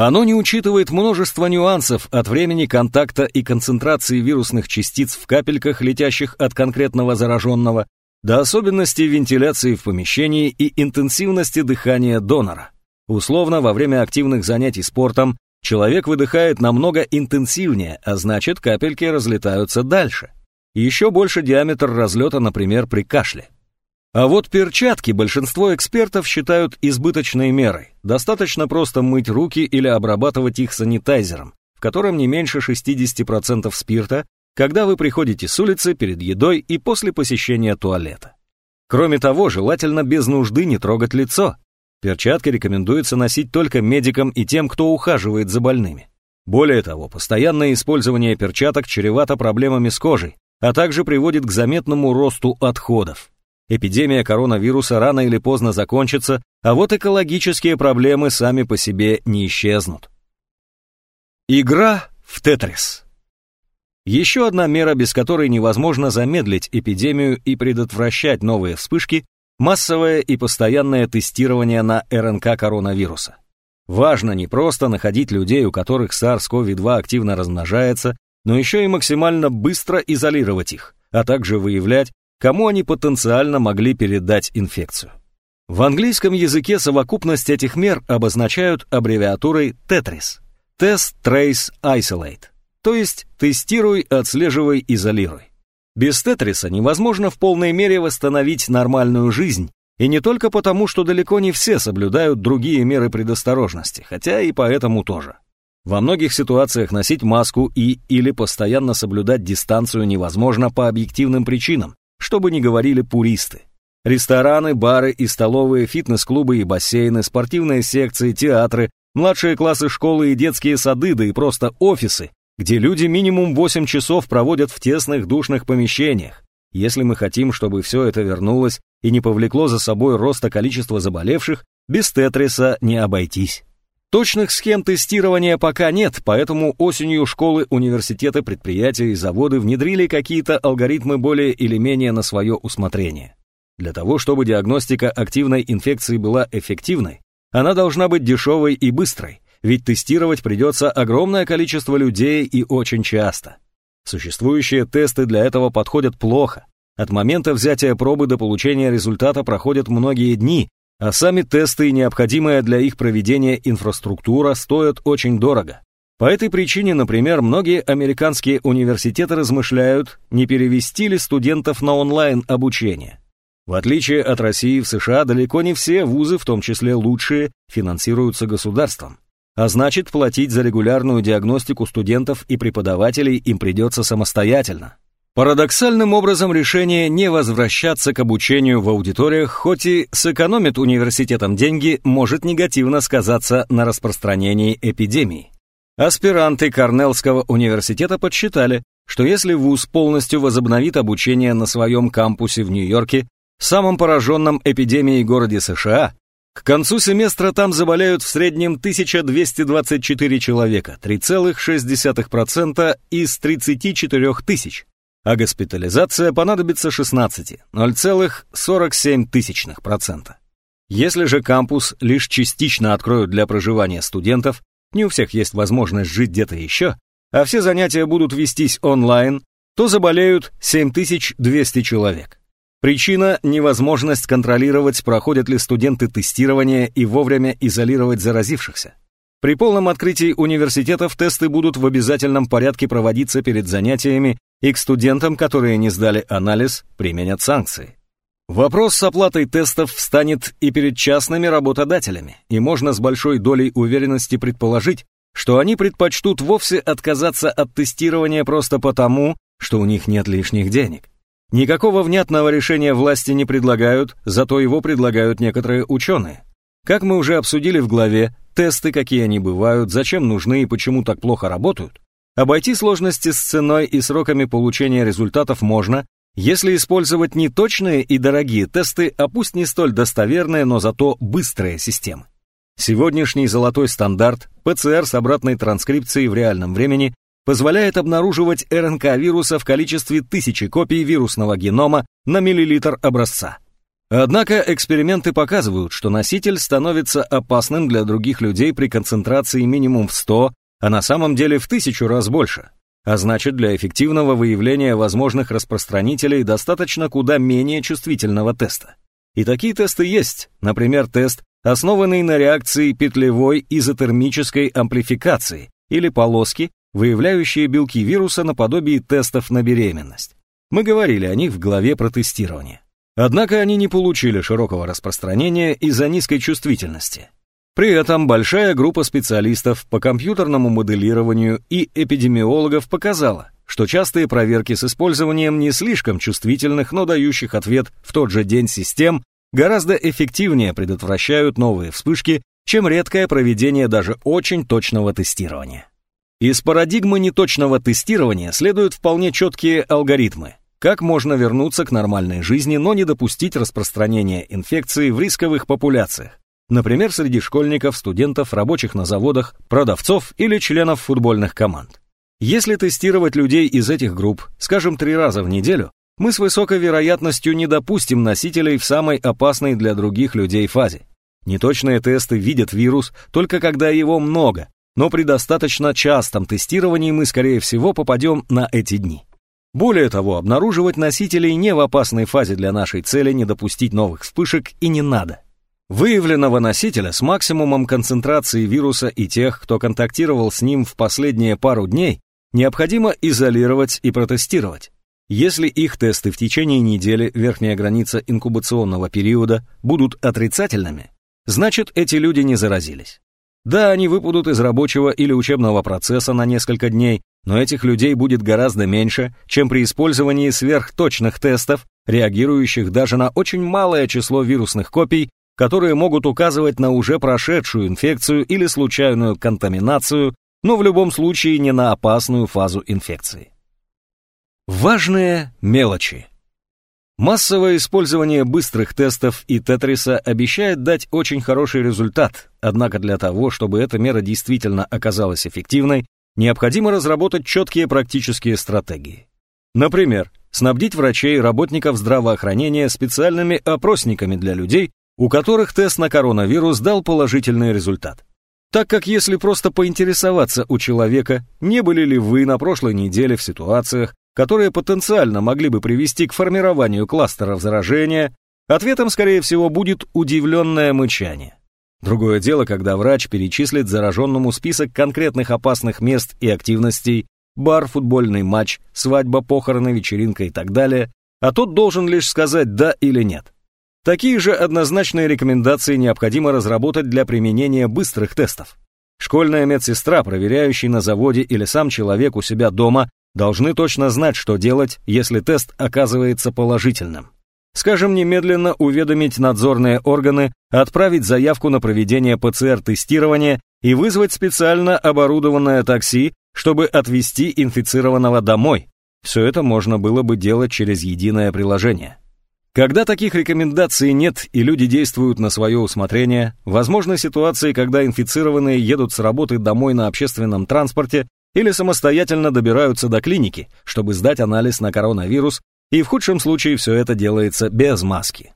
Оно не учитывает множество нюансов от времени контакта и концентрации вирусных частиц в капельках, летящих от конкретного зараженного, до особенностей вентиляции в помещении и интенсивности дыхания донора. Условно, во время активных занятий спортом человек выдыхает намного интенсивнее, а значит капельки разлетаются дальше. Еще больше диаметр разлета, например, при кашле. А вот перчатки большинство экспертов считают избыточной мерой. Достаточно просто мыть руки или обрабатывать их санитайзером, в котором не меньше 60% спирта, когда вы приходите с улицы перед едой и после посещения туалета. Кроме того, желательно без нужды не трогать лицо. Перчатки рекомендуется носить только медикам и тем, кто ухаживает за больными. Более того, постоянное использование перчаток чревато проблемами с кожей, а также приводит к заметному росту отходов. Эпидемия коронавируса рано или поздно закончится, а вот экологические проблемы сами по себе не исчезнут. Игра в Тетрис. Еще одна мера, без которой невозможно замедлить эпидемию и предотвращать новые вспышки – массовое и постоянное тестирование на РНК коронавируса. Важно не просто находить людей, у которых SARS-CoV-2 активно размножается, но еще и максимально быстро изолировать их, а также выявлять кому они потенциально могли передать инфекцию. В английском языке совокупность этих мер обозначают аббревиатурой TETRIS – Test, Trace, Isolate, то есть тестируй, отслеживай, изолируй. Без тетриса невозможно в полной мере восстановить нормальную жизнь, и не только потому, что далеко не все соблюдают другие меры предосторожности, хотя и поэтому тоже. Во многих ситуациях носить маску и или постоянно соблюдать дистанцию невозможно по объективным причинам, что бы ни говорили пуристы. Рестораны, бары и столовые, фитнес-клубы и бассейны, спортивные секции, театры, младшие классы школы и детские сады, да и просто офисы, где люди минимум 8 часов проводят в тесных душных помещениях. Если мы хотим, чтобы все это вернулось и не повлекло за собой роста количества заболевших, без тетриса не обойтись. Точных схем тестирования пока нет, поэтому осенью школы, университеты, предприятия и заводы внедрили какие-то алгоритмы более или менее на свое усмотрение. Для того, чтобы диагностика активной инфекции была эффективной, она должна быть дешевой и быстрой, ведь тестировать придется огромное количество людей и очень часто. Существующие тесты для этого подходят плохо. От момента взятия пробы до получения результата проходят многие дни, а сами тесты и необходимая для их проведения инфраструктура стоят очень дорого. По этой причине, например, многие американские университеты размышляют, не перевести ли студентов на онлайн-обучение. В отличие от России, в США далеко не все вузы, в том числе лучшие, финансируются государством. А значит, платить за регулярную диагностику студентов и преподавателей им придется самостоятельно. Парадоксальным образом решение не возвращаться к обучению в аудиториях, хоть и сэкономит университетам деньги, может негативно сказаться на распространении эпидемии. Аспиранты Корнеллского университета подсчитали, что если вуз полностью возобновит обучение на своем кампусе в Нью-Йорке, самом пораженном эпидемией городе США, к концу семестра там заболеют в среднем 1224 человека, 3,6% из 34 тысяч, а госпитализация понадобится 16, 0,47%. Если же кампус лишь частично откроют для проживания студентов, не у всех есть возможность жить где-то еще, а все занятия будут вестись онлайн, то заболеют 7200 человек. Причина – невозможность контролировать, проходят ли студенты тестирование и вовремя изолировать заразившихся. При полном открытии университетов тесты будут в обязательном порядке проводиться перед занятиями, и к студентам, которые не сдали анализ, применят санкции. Вопрос с оплатой тестов встанет и перед частными работодателями, и можно с большой долей уверенности предположить, что они предпочтут вовсе отказаться от тестирования просто потому, что у них нет лишних денег. Никакого внятного решения власти не предлагают, зато его предлагают некоторые ученые. Как мы уже обсудили в главе, тесты, какие они бывают, зачем нужны и почему так плохо работают, обойти сложности с ценой и сроками получения результатов можно, если использовать не точные и дорогие тесты, а пусть не столь достоверные, но зато быстрые системы. Сегодняшний золотой стандарт ПЦР с обратной транскрипцией в реальном времени позволяет обнаруживать РНК вируса в количестве тысячи копий вирусного генома на миллилитр образца. Однако эксперименты показывают, что носитель становится опасным для других людей при концентрации минимум в 100, а на самом деле в тысячу раз больше. А значит, для эффективного выявления возможных распространителей достаточно куда менее чувствительного теста. И такие тесты есть, например, тест основанный на реакции петлевой изотермической амплификации или полоски, выявляющие белки вируса наподобие тестов на беременность. Мы говорили о них в главе про тестирование. Однако они не получили широкого распространения из-за низкой чувствительности. При этом большая группа специалистов по компьютерному моделированию и эпидемиологов показала, что частые проверки с использованием не слишком чувствительных, но дающих ответ в тот же день систем гораздо эффективнее предотвращают новые вспышки, чем редкое проведение даже очень точного тестирования. Из парадигмы неточного тестирования следуют вполне четкие алгоритмы. Как можно вернуться к нормальной жизни, но не допустить распространения инфекции в рисковых популяциях, например, среди школьников, студентов, рабочих на заводах, продавцов или членов футбольных команд. Если тестировать людей из этих групп, скажем, три раза в неделю, мы с высокой вероятностью не допустим носителей в самой опасной для других людей фазе. Неточные тесты видят вирус только когда его много, но при достаточно частом тестировании мы, скорее всего, попадем на эти дни. Более того, обнаруживать носителей не в опасной фазе для нашей цели не допустить новых вспышек и не надо. Выявленного носителя с максимумом концентрации вируса и тех, кто контактировал с ним в последние пару дней, необходимо изолировать и протестировать. Если их тесты в течение недели, верхняя граница инкубационного периода, будут отрицательными, значит эти люди не заразились. Да, они выпадут из рабочего или учебного процесса на несколько дней, но этих людей будет гораздо меньше, чем при использовании сверхточных тестов, реагирующих даже на очень малое число вирусных копий, которые могут указывать на уже прошедшую инфекцию или случайную контаминацию, но в любом случае не на опасную фазу инфекции. Важные мелочи. Массовое использование быстрых тестов и тетриса обещает дать очень хороший результат, однако для того, чтобы эта мера действительно оказалась эффективной, необходимо разработать четкие практические стратегии. Например, снабдить врачей и работников здравоохранения специальными опросниками для людей, у которых тест на коронавирус дал положительный результат. Так как если просто поинтересоваться у человека, не были ли вы на прошлой неделе в ситуациях, которые потенциально могли бы привести к формированию кластеров заражения, ответом, скорее всего, будет удивленное мычание. Другое дело, когда врач перечислит зараженному список конкретных опасных мест и активностей, бар, футбольный матч, свадьба, похороны, вечеринка и так далее, а тот должен лишь сказать «да» или «нет». Такие же однозначные рекомендации необходимо разработать для применения быстрых тестов. Школьная медсестра, проверяющий на заводе или сам человек у себя дома, должны точно знать, что делать, если тест оказывается положительным. Скажем, немедленно уведомить надзорные органы, отправить заявку на проведение ПЦР-тестирования и вызвать специально оборудованное такси, чтобы отвезти инфицированного домой. Все это можно было бы делать через единое приложение. Когда таких рекомендаций нет и люди действуют на свое усмотрение, возможны ситуации, когда инфицированные едут с работы домой на общественном транспорте или самостоятельно добираются до клиники, чтобы сдать анализ на коронавирус, и в худшем случае все это делается без маски.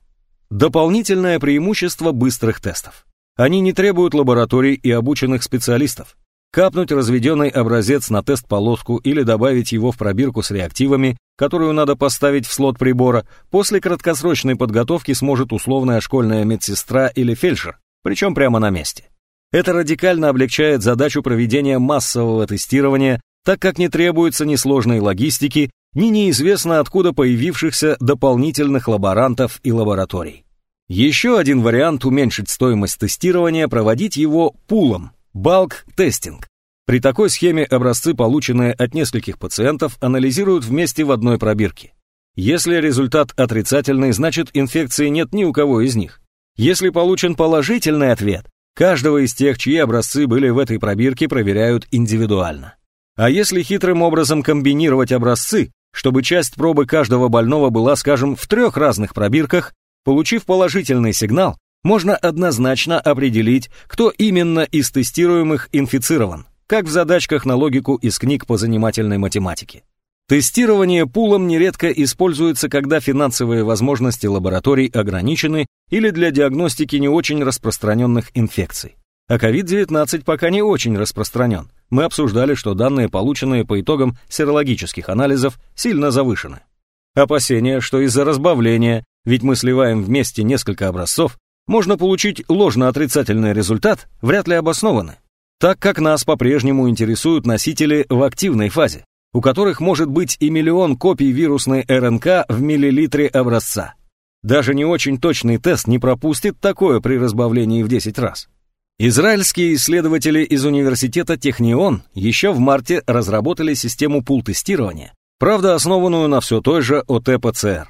Дополнительное преимущество быстрых тестов. Они не требуют лабораторий и обученных специалистов. Капнуть разведенный образец на тест-полоску или добавить его в пробирку с реактивами, которую надо поставить в слот прибора, после краткосрочной подготовки сможет условная школьная медсестра или фельдшер, причем прямо на месте. Это радикально облегчает задачу проведения массового тестирования, так как не требуется ни сложной логистики, ни неизвестно откуда появившихся дополнительных лаборантов и лабораторий. Еще один вариант уменьшить стоимость тестирования – проводить его пулом, Балк-тестинг. При такой схеме образцы, полученные от нескольких пациентов, анализируют вместе в одной пробирке. Если результат отрицательный, значит инфекции нет ни у кого из них. Если получен положительный ответ, каждого из тех, чьи образцы были в этой пробирке, проверяют индивидуально. А если хитрым образом комбинировать образцы, чтобы часть пробы каждого больного была, скажем, в трех разных пробирках, получив положительный сигнал, можно однозначно определить, кто именно из тестируемых инфицирован, как в задачках на логику из книг по занимательной математике. Тестирование пулом нередко используется, когда финансовые возможности лабораторий ограничены или для диагностики не очень распространенных инфекций. А COVID-19 пока не очень распространен. Мы обсуждали, что данные, полученные по итогам серологических анализов, сильно завышены. Опасения, что из-за разбавления, ведь мы сливаем вместе несколько образцов, можно получить ложно-отрицательный результат, вряд ли обоснованы, так как нас по-прежнему интересуют носители в активной фазе, у которых может быть и миллион копий вирусной РНК в миллилитре образца. Даже не очень точный тест не пропустит такое при разбавлении в 10 раз. Израильские исследователи из университета Технион еще в марте разработали систему пул-тестирования, правда основанную на все той же ОТ-ПЦР.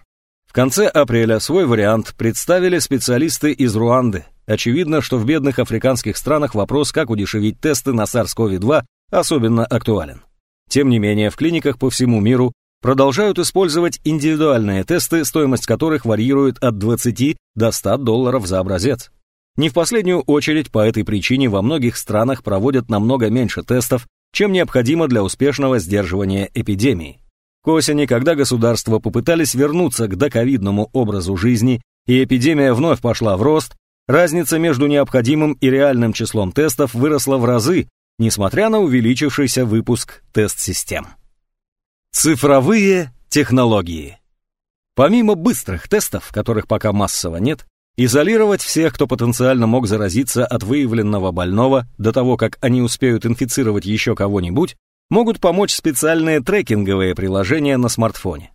В конце апреля свой вариант представили специалисты из Руанды. Очевидно, что в бедных африканских странах вопрос, как удешевить тесты на SARS-CoV-2, особенно актуален. Тем не менее, в клиниках по всему миру продолжают использовать индивидуальные тесты, стоимость которых варьирует от 20 до 100 долларов за образец. Не в последнюю очередь по этой причине во многих странах проводят намного меньше тестов, чем необходимо для успешного сдерживания эпидемии. К осени, когда государства попытались вернуться к доковидному образу жизни и эпидемия вновь пошла в рост, разница между необходимым и реальным числом тестов выросла в разы, несмотря на увеличившийся выпуск тест-систем. Цифровые технологии Помимо быстрых тестов, которых пока массово нет, изолировать всех, кто потенциально мог заразиться от выявленного больного до того, как они успеют инфицировать еще кого-нибудь, могут помочь специальные трекинговые приложения на смартфоне.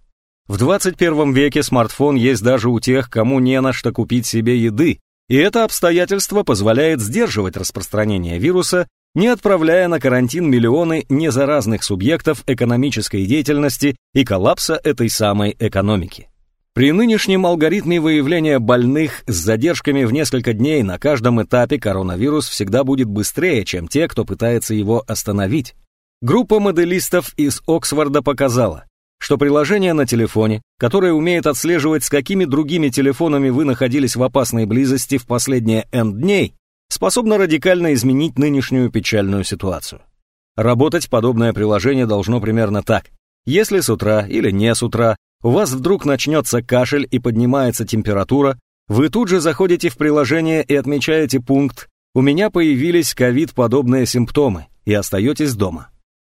В 21 веке смартфон есть даже у тех, кому не на что купить себе еды, и это обстоятельство позволяет сдерживать распространение вируса, не отправляя на карантин миллионы незаразных субъектов экономической деятельности и коллапса этой самой экономики. При нынешнем алгоритме выявления больных с задержками в несколько дней на каждом этапе коронавирус всегда будет быстрее, чем те, кто пытается его остановить. Группа моделистов из Оксфорда показала, что приложение на телефоне, которое умеет отслеживать, с какими другими телефонами вы находились в опасной близости в последние N дней, способно радикально изменить нынешнюю печальную ситуацию. Работать подобное приложение должно примерно так. Если с утра или не с утра у вас вдруг начнется кашель и поднимается температура, вы тут же заходите в приложение и отмечаете пункт «У меня появились ковид-подобные симптомы» и остаетесь дома.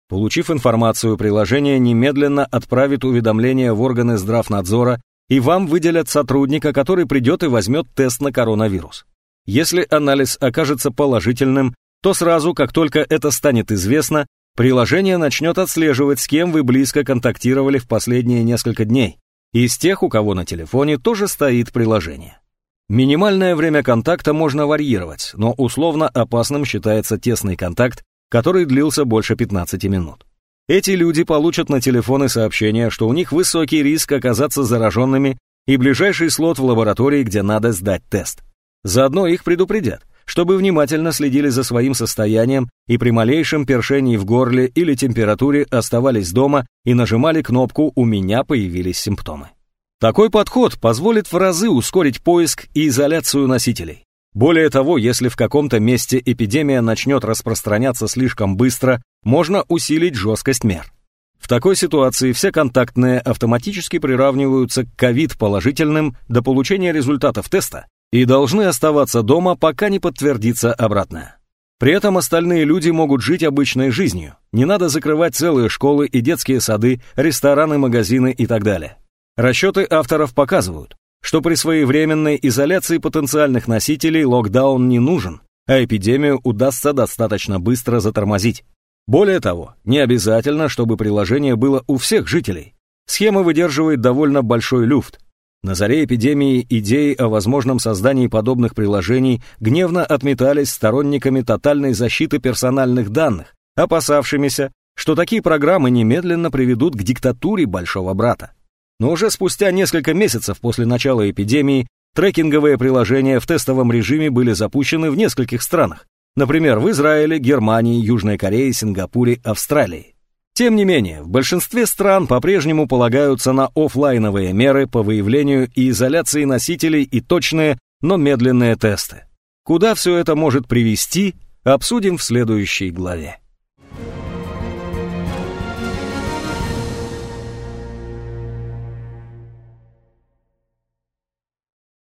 Получив информацию, приложение немедленно отправит уведомление в органы здравнадзора, и вам выделят сотрудника, который придет и возьмет тест на коронавирус. Если анализ окажется положительным, то сразу, как только это станет известно, приложение начнет отслеживать, с кем вы близко контактировали в последние несколько дней. Из тех, у кого на телефоне тоже стоит приложение. Минимальное время контакта можно варьировать, но условно опасным считается тесный контакт, который длился больше 15 минут. Эти люди получат на телефоны сообщение, что у них высокий риск оказаться зараженными и ближайший слот в лаборатории, где надо сдать тест. Заодно их предупредят, чтобы внимательно следили за своим состоянием и при малейшем першении в горле или температуре оставались дома и нажимали кнопку «У меня появились симптомы». Такой подход позволит в разы ускорить поиск и изоляцию носителей. Более того, если в каком-то месте эпидемия начнет распространяться слишком быстро, можно усилить жесткость мер. В такой ситуации все контактные автоматически приравниваются к ковид-положительным до получения результатов теста и должны оставаться дома, пока не подтвердится обратное. При этом остальные люди могут жить обычной жизнью. Не надо закрывать целые школы и детские сады, рестораны, магазины и так далее. Расчеты авторов показывают, что при своевременной изоляции потенциальных носителей локдаун не нужен, а эпидемию удастся достаточно быстро затормозить. Более того, не обязательно, чтобы приложение было у всех жителей. Схема выдерживает довольно большой люфт. На заре эпидемии идеи о возможном создании подобных приложений гневно отметались сторонниками тотальной защиты персональных данных, опасавшимися, что такие программы немедленно приведут к диктатуре большого брата. Но уже спустя несколько месяцев после начала эпидемии трекинговые приложения в тестовом режиме были запущены в нескольких странах, например, в Израиле, Германии, Южной Корее, Сингапуре, Австралии. Тем не менее, в большинстве стран по-прежнему полагаются на офлайновые меры по выявлению и изоляции носителей и точные, но медленные тесты. Куда все это может привести, обсудим в следующей главе.